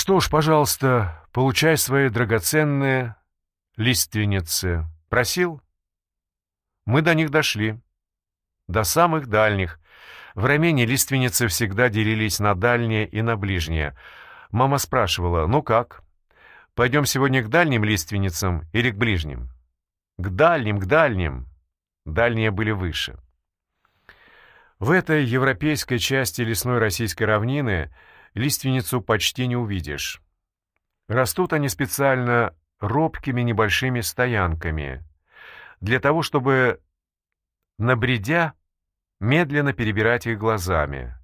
Что ж, пожалуйста, получай свои драгоценные лиственницы. Просил? Мы до них дошли. До самых дальних. В Рамене лиственницы всегда делились на дальние и на ближние. Мама спрашивала, ну как? Пойдем сегодня к дальним лиственницам или к ближним? К дальним, к дальним. Дальние были выше. В этой европейской части лесной российской равнины лиственницу почти не увидишь. Растут они специально робкими небольшими стоянками, для того, чтобы, набредя, медленно перебирать их глазами.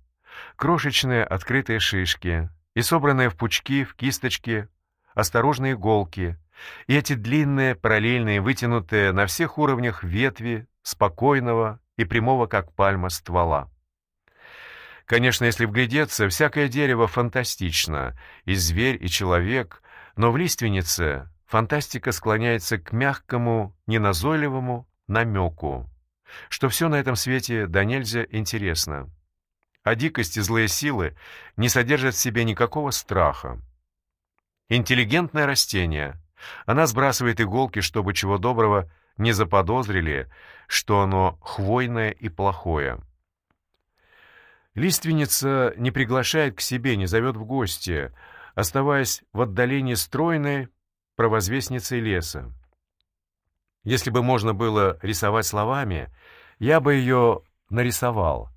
Крошечные открытые шишки и собранные в пучки, в кисточки, осторожные иголки, и эти длинные, параллельные, вытянутые на всех уровнях ветви спокойного и прямого, как пальма, ствола. Конечно, если вглядеться, всякое дерево фантастично, и зверь, и человек, но в лиственнице фантастика склоняется к мягкому, неназойливому намеку, что все на этом свете да нельзя интересно. А дикость и злые силы не содержат в себе никакого страха. Интеллигентное растение. Она сбрасывает иголки, чтобы чего доброго не заподозрили, что оно хвойное и плохое. Лиственница не приглашает к себе, не зовет в гости, оставаясь в отдалении стройной провозвестницей леса. Если бы можно было рисовать словами, я бы ее нарисовал.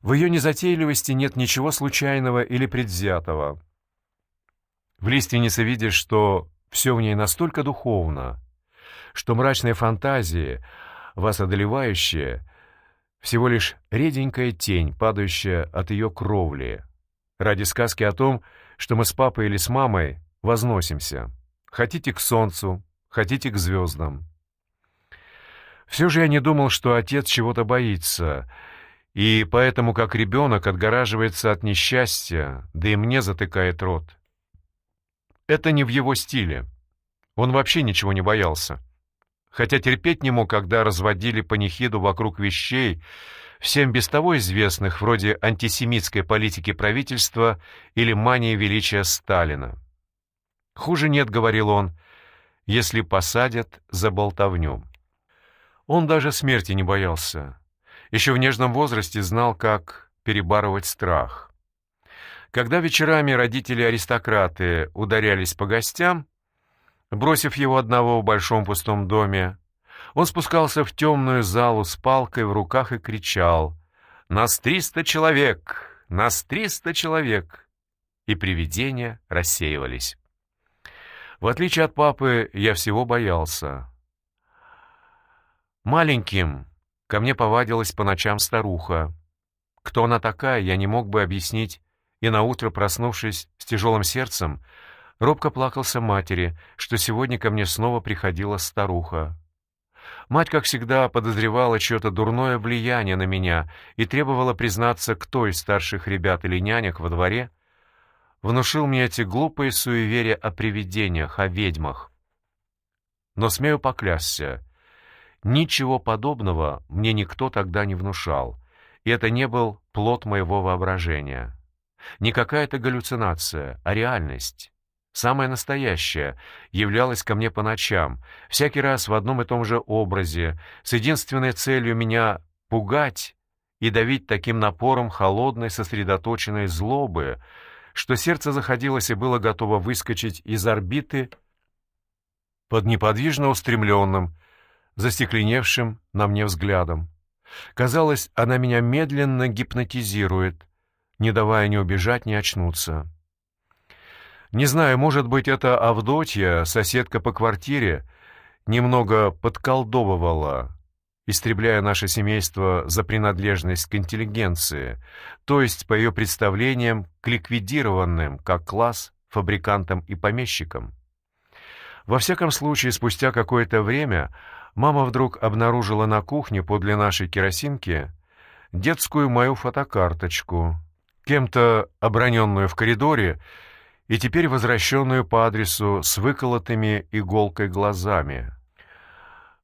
В ее незатейливости нет ничего случайного или предвзятого. В лиственнице видишь, что все в ней настолько духовно, что мрачные фантазии, вас одолевающие, всего лишь реденькая тень, падающая от ее кровли. Ради сказки о том, что мы с папой или с мамой возносимся. Хотите к солнцу, хотите к звездам. Все же я не думал, что отец чего-то боится, и поэтому, как ребенок, отгораживается от несчастья, да и мне затыкает рот. Это не в его стиле. Он вообще ничего не боялся хотя терпеть не мог, когда разводили панихиду вокруг вещей, всем без того известных, вроде антисемитской политики правительства или мании величия Сталина. «Хуже нет», — говорил он, — «если посадят за болтовню». Он даже смерти не боялся. Еще в нежном возрасте знал, как перебарывать страх. Когда вечерами родители-аристократы ударялись по гостям, Бросив его одного в большом пустом доме, он спускался в темную залу с палкой в руках и кричал «Нас триста человек! Нас триста человек!» И привидения рассеивались. В отличие от папы, я всего боялся. Маленьким ко мне повадилась по ночам старуха. Кто она такая, я не мог бы объяснить, и наутро, проснувшись с тяжелым сердцем, Робко плакался матери, что сегодня ко мне снова приходила старуха. Мать, как всегда, подозревала чье-то дурное влияние на меня и требовала признаться, кто из старших ребят или нянек во дворе внушил мне эти глупые суеверия о привидениях, о ведьмах. Но смею поклясться, ничего подобного мне никто тогда не внушал, и это не был плод моего воображения. Не какая-то галлюцинация, а реальность самое настоящее, являлось ко мне по ночам, всякий раз в одном и том же образе, с единственной целью меня пугать и давить таким напором холодной сосредоточенной злобы, что сердце заходилось и было готово выскочить из орбиты под неподвижно устремленным, застекленевшим на мне взглядом. Казалось, она меня медленно гипнотизирует, не давая ни убежать, ни очнуться. Не знаю, может быть, это Авдотья, соседка по квартире, немного подколдовывала, истребляя наше семейство за принадлежность к интеллигенции, то есть, по ее представлениям, к ликвидированным, как класс, фабрикантам и помещикам. Во всяком случае, спустя какое-то время мама вдруг обнаружила на кухне подле нашей керосинки детскую мою фотокарточку, кем-то оброненную в коридоре, и теперь возвращенную по адресу с выколотыми иголкой глазами.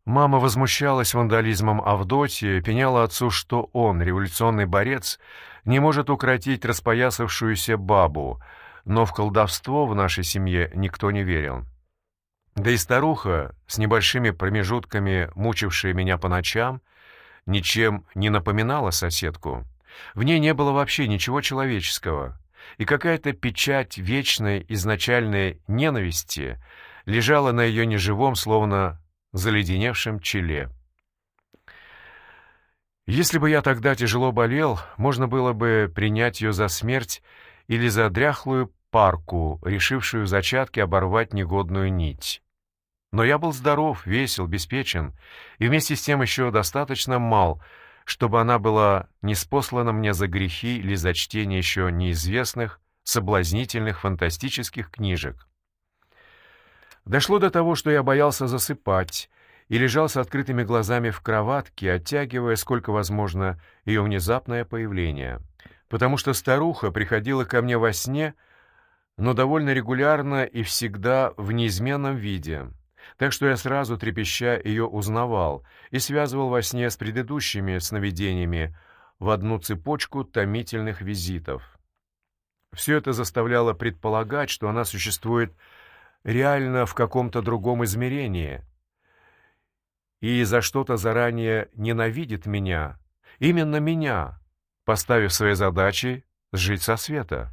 Мама возмущалась вандализмом Авдотьи, пеняла отцу, что он, революционный борец, не может укротить распоясавшуюся бабу, но в колдовство в нашей семье никто не верил. Да и старуха, с небольшими промежутками мучившая меня по ночам, ничем не напоминала соседку. В ней не было вообще ничего человеческого, и какая-то печать вечной изначальной ненависти лежала на ее неживом, словно заледеневшем челе. Если бы я тогда тяжело болел, можно было бы принять ее за смерть или за дряхлую парку, решившую в зачатке оборвать негодную нить. Но я был здоров, весел, беспечен и вместе с тем еще достаточно мал, чтобы она была не спослана мне за грехи или за чтение еще неизвестных, соблазнительных, фантастических книжек. Дошло до того, что я боялся засыпать, и лежал с открытыми глазами в кроватке, оттягивая, сколько возможно, ее внезапное появление. Потому что старуха приходила ко мне во сне, но довольно регулярно и всегда в неизменном виде. Так что я сразу, трепеща, ее узнавал и связывал во сне с предыдущими сновидениями в одну цепочку томительных визитов. Все это заставляло предполагать, что она существует реально в каком-то другом измерении — и за что-то заранее ненавидит меня, именно меня, поставив своей задачей жить со света.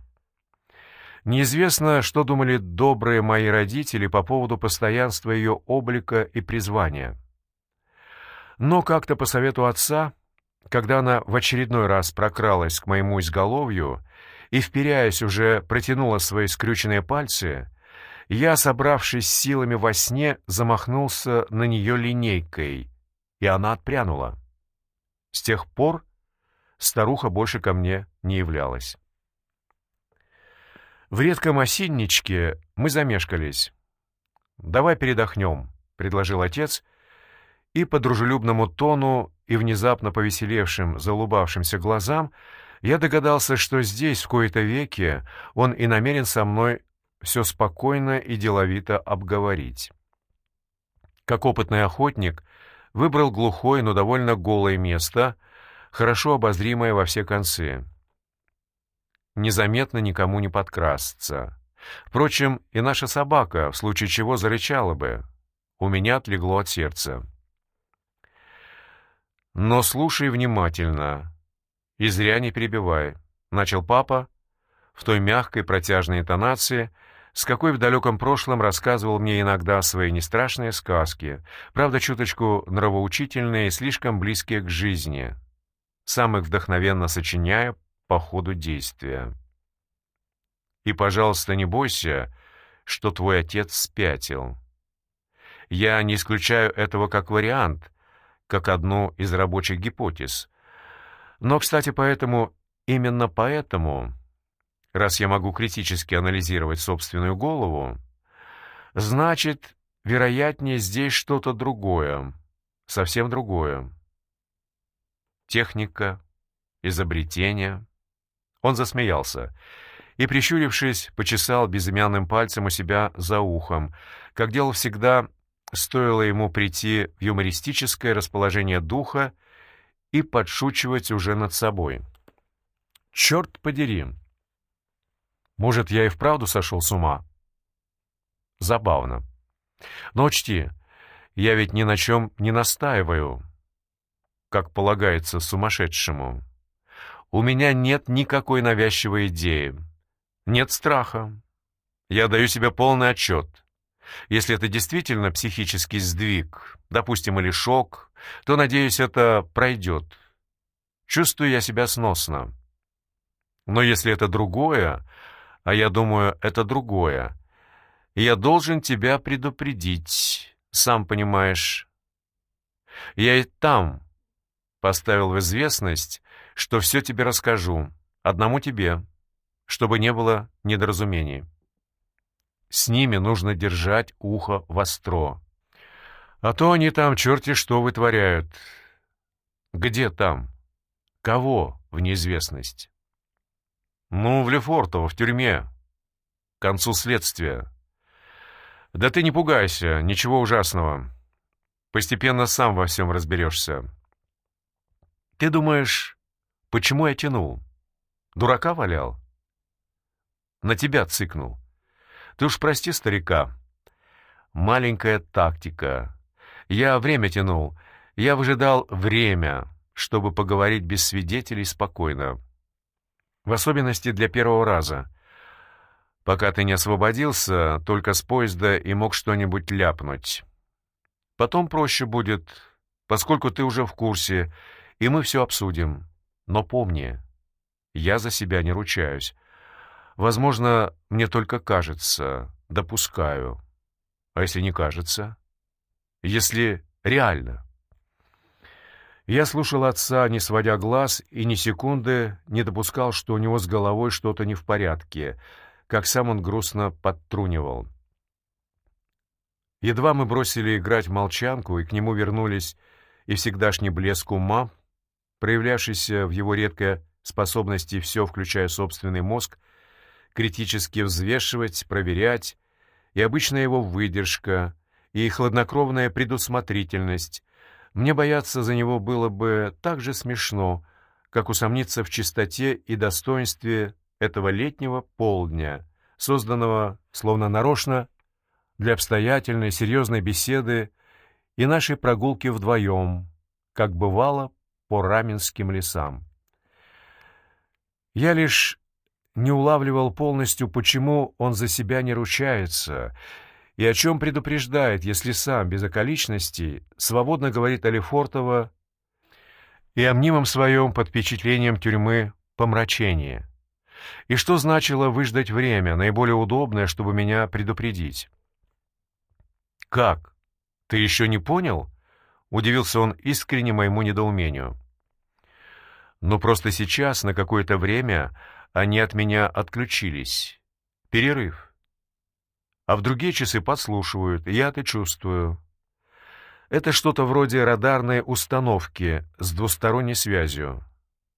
Неизвестно, что думали добрые мои родители по поводу постоянства ее облика и призвания. Но как-то по совету отца, когда она в очередной раз прокралась к моему изголовью и, вперяясь, уже протянула свои скрюченные пальцы, я, собравшись силами во сне, замахнулся на нее линейкой, и она отпрянула. С тех пор старуха больше ко мне не являлась. В редком осинничке мы замешкались. «Давай передохнем», — предложил отец, и по дружелюбному тону и внезапно повеселевшим, залубавшимся глазам я догадался, что здесь, в кои-то веке, он и намерен со мной все спокойно и деловито обговорить. Как опытный охотник, выбрал глухое, но довольно голое место, хорошо обозримое во все концы. Незаметно никому не подкрасться. Впрочем, и наша собака, в случае чего, зарычала бы. У меня отлегло от сердца. «Но слушай внимательно и зря не перебивай», — начал папа в той мягкой протяжной интонации, с какой в далеком прошлом рассказывал мне иногда свои нестрашные сказки, правда, чуточку нравоучительные и слишком близкие к жизни, сам их вдохновенно сочиняя по ходу действия. И, пожалуйста, не бойся, что твой отец спятил. Я не исключаю этого как вариант, как одну из рабочих гипотез. Но, кстати, поэтому, именно поэтому раз я могу критически анализировать собственную голову, значит, вероятнее здесь что-то другое, совсем другое. Техника, изобретение. Он засмеялся и, прищурившись, почесал безымянным пальцем у себя за ухом, как делал всегда, стоило ему прийти в юмористическое расположение духа и подшучивать уже над собой. «Черт подери!» Может, я и вправду сошел с ума? Забавно. Но учти, я ведь ни на чем не настаиваю, как полагается сумасшедшему. У меня нет никакой навязчивой идеи, нет страха. Я даю себе полный отчет. Если это действительно психический сдвиг, допустим, или шок, то, надеюсь, это пройдет. Чувствую я себя сносно. Но если это другое, а я думаю, это другое. я должен тебя предупредить, сам понимаешь. Я и там поставил в известность, что все тебе расскажу, одному тебе, чтобы не было недоразумений. С ними нужно держать ухо востро. А то они там черти что вытворяют. Где там? Кого в неизвестность? «Ну, в Лефортово, в тюрьме. К концу следствия. Да ты не пугайся, ничего ужасного. Постепенно сам во всем разберешься. Ты думаешь, почему я тянул? Дурака валял?» на тебя цыкнул. Ты уж прости старика. Маленькая тактика. Я время тянул. Я выжидал время, чтобы поговорить без свидетелей спокойно. В особенности для первого раза. Пока ты не освободился, только с поезда и мог что-нибудь ляпнуть. Потом проще будет, поскольку ты уже в курсе, и мы все обсудим. Но помни, я за себя не ручаюсь. Возможно, мне только кажется, допускаю. А если не кажется? Если реально? Я слушал отца, не сводя глаз, и ни секунды не допускал, что у него с головой что-то не в порядке, как сам он грустно подтрунивал. Едва мы бросили играть молчанку, и к нему вернулись и всегдашний блеск ума, проявлявшийся в его редкой способности все, включая собственный мозг, критически взвешивать, проверять, и обычная его выдержка, и хладнокровная предусмотрительность. Мне бояться за него было бы так же смешно, как усомниться в чистоте и достоинстве этого летнего полдня, созданного, словно нарочно, для обстоятельной, серьезной беседы и нашей прогулки вдвоем, как бывало по раменским лесам. Я лишь не улавливал полностью, почему он за себя не ручается и о чем предупреждает, если сам, без околичностей, свободно говорит о Лефортово и о мнимом своем под впечатлением тюрьмы помрачении. И что значило выждать время, наиболее удобное, чтобы меня предупредить? «Как? Ты еще не понял?» — удивился он искренне моему недоумению. «Ну, просто сейчас, на какое-то время, они от меня отключились. Перерыв. А в другие часы подслушивают, я это чувствую. Это что-то вроде радарной установки с двусторонней связью,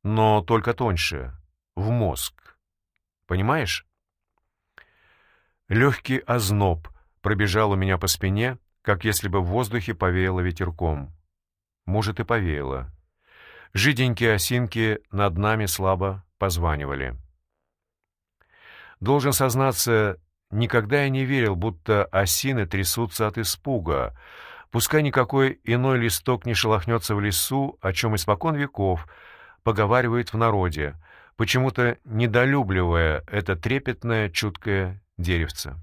но только тоньше, в мозг. Понимаешь? Легкий озноб пробежал у меня по спине, как если бы в воздухе повеяло ветерком. Может, и повеяло. Жиденькие осинки над нами слабо позванивали. Должен сознаться, никогда я не верил, будто осины трясутся от испуга, пускай никакой иной листок не шелохнется в лесу, о чем испокон веков поговаривают в народе, почему-то недолюбливая это трепетное, чуткое деревце.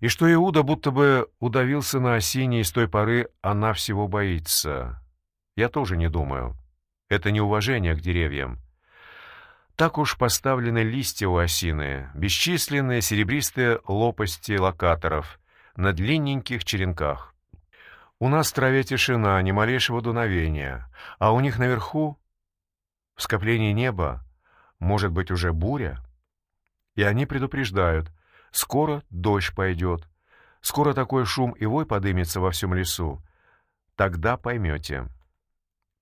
И что Иуда будто бы удавился на осине, и с той поры она всего боится. Я тоже не думаю. Это неуважение к деревьям. Так уж поставлены листья у осины, бесчисленные серебристые лопасти локаторов на длинненьких черенках. У нас в траве тишина, ни малейшего дуновения, а у них наверху, в скоплении неба, может быть уже буря. И они предупреждают, скоро дождь пойдет, скоро такой шум и вой подымется во всем лесу. Тогда поймете.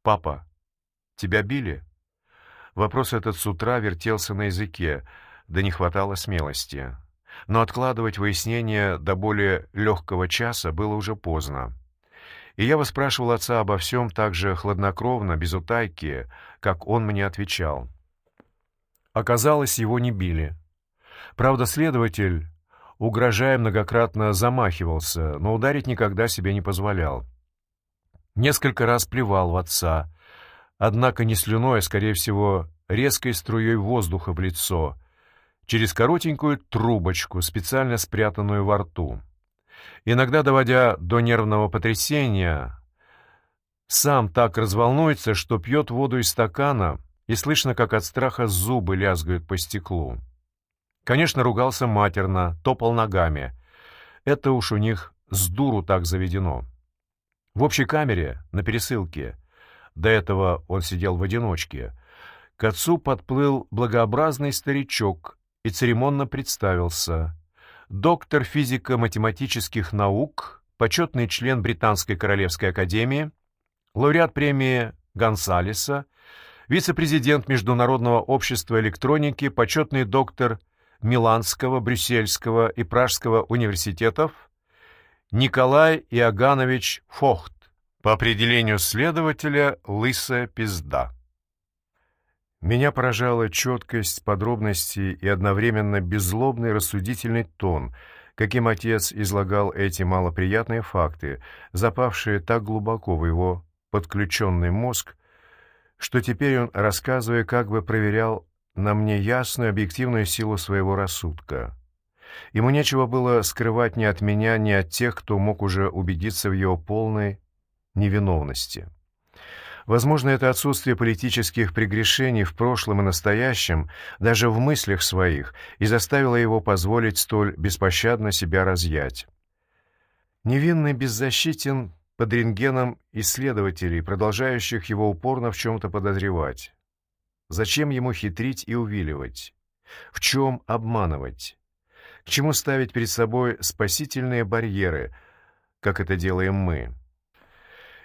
«Папа, тебя били?» Вопрос этот с утра вертелся на языке, да не хватало смелости. Но откладывать выяснение до более легкого часа было уже поздно. И я выспрашивал отца обо всем так же хладнокровно, без утайки, как он мне отвечал. Оказалось, его не били. Правда, следователь, угрожая, многократно замахивался, но ударить никогда себе не позволял. Несколько раз плевал в отца, однако не слюной, а, скорее всего, резкой струей воздуха в лицо, через коротенькую трубочку, специально спрятанную во рту. Иногда, доводя до нервного потрясения, сам так разволнуется, что пьет воду из стакана, и слышно, как от страха зубы лязгают по стеклу. Конечно, ругался матерно, топал ногами. Это уж у них с дуру так заведено. В общей камере, на пересылке, до этого он сидел в одиночке. К отцу подплыл благообразный старичок и церемонно представился. Доктор физико-математических наук, почетный член Британской Королевской Академии, лауреат премии Гонсалеса, вице-президент Международного общества электроники, почетный доктор Миланского, Брюссельского и Пражского университетов Николай Иоганович Фохт. По определению следователя, лысая пизда. Меня поражала четкость подробностей и одновременно беззлобный рассудительный тон, каким отец излагал эти малоприятные факты, запавшие так глубоко в его подключенный мозг, что теперь он, рассказывая, как бы проверял на мне ясную объективную силу своего рассудка. Ему нечего было скрывать ни от меня, ни от тех, кто мог уже убедиться в его полной невиновности. Возможно, это отсутствие политических прегрешений в прошлом и настоящем, даже в мыслях своих, и заставило его позволить столь беспощадно себя разъять. Невинный беззащитен под рентгеном исследователей, продолжающих его упорно в чем-то подозревать. Зачем ему хитрить и увиливать? В чем обманывать? К чему ставить перед собой спасительные барьеры, как это делаем мы?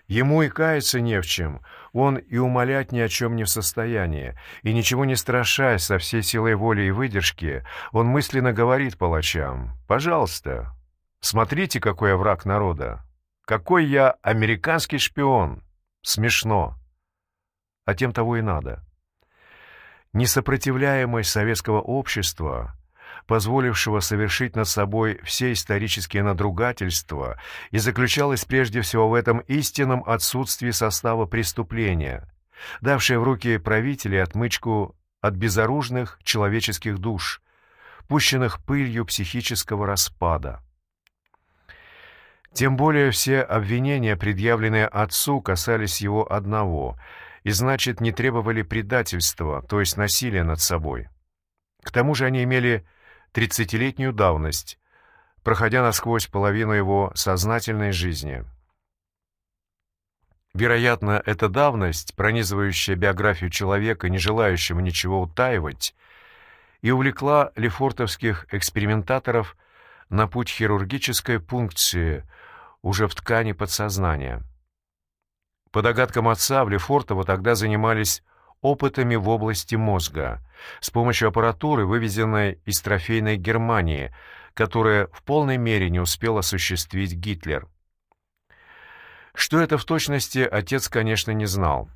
Ему и каяться не в чем, он и умолять ни о чем не в состоянии, и ничего не страшась со всей силой воли и выдержки, он мысленно говорит палачам «Пожалуйста, смотрите, какой я враг народа, какой я американский шпион, смешно, а тем того и надо». Несопротивляемость советского общества позволившего совершить над собой все исторические надругательства, и заключалась прежде всего в этом истинном отсутствии состава преступления, давшее в руки правителей отмычку от безоружных человеческих душ, пущенных пылью психического распада. Тем более все обвинения, предъявленные отцу, касались его одного, и значит, не требовали предательства, то есть насилия над собой. К тому же они имели тридцатилетнюю давность, проходя насквозь половину его сознательной жизни. Вероятно, эта давность, пронизывающая биографию человека, не желающего ничего утаивать, и увлекла лефортовских экспериментаторов на путь хирургической пункции уже в ткани подсознания. По догадкам отца, в Лефортово тогда занимались опытами в области мозга с помощью аппаратуры, вывезенной из трофейной Германии, которая в полной мере не успел осуществить Гитлер. Что это в точности, отец, конечно, не знал.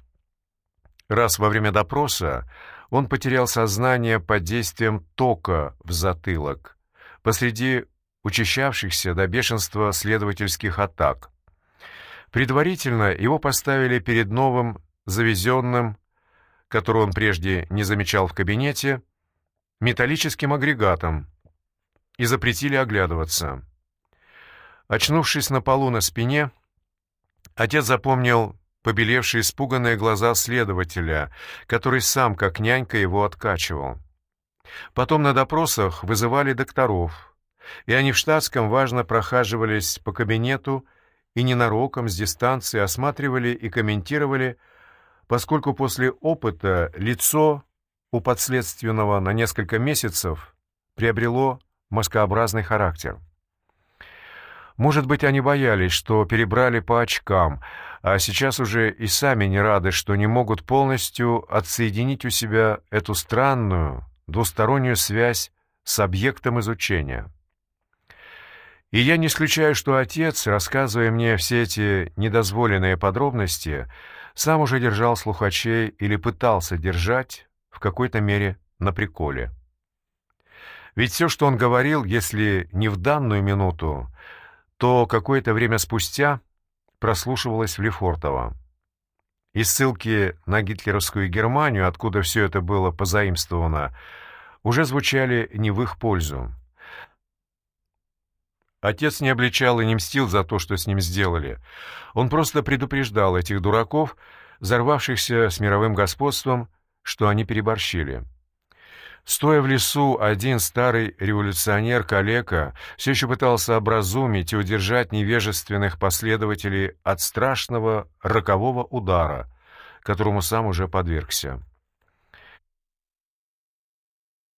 Раз во время допроса он потерял сознание под действием тока в затылок посреди учащавшихся до бешенства следовательских атак. Предварительно его поставили перед новым завезенным которую он прежде не замечал в кабинете, металлическим агрегатом и запретили оглядываться. Очнувшись на полу на спине, отец запомнил побелевшие испуганные глаза следователя, который сам, как нянька, его откачивал. Потом на допросах вызывали докторов, и они в штатском важно прохаживались по кабинету и ненароком с дистанции осматривали и комментировали поскольку после опыта лицо у подследственного на несколько месяцев приобрело маскообразный характер. Может быть, они боялись, что перебрали по очкам, а сейчас уже и сами не рады, что не могут полностью отсоединить у себя эту странную двустороннюю связь с объектом изучения. И я не исключаю, что отец, рассказывая мне все эти недозволенные подробности, сам уже держал слухачей или пытался держать в какой-то мере на приколе. Ведь все, что он говорил, если не в данную минуту, то какое-то время спустя прослушивалось в Лефортово. И ссылки на гитлеровскую Германию, откуда все это было позаимствовано, уже звучали не в их пользу. Отец не обличал и не мстил за то, что с ним сделали. Он просто предупреждал этих дураков, взорвавшихся с мировым господством, что они переборщили. Стоя в лесу, один старый революционер-калека все еще пытался образумить и удержать невежественных последователей от страшного рокового удара, которому сам уже подвергся.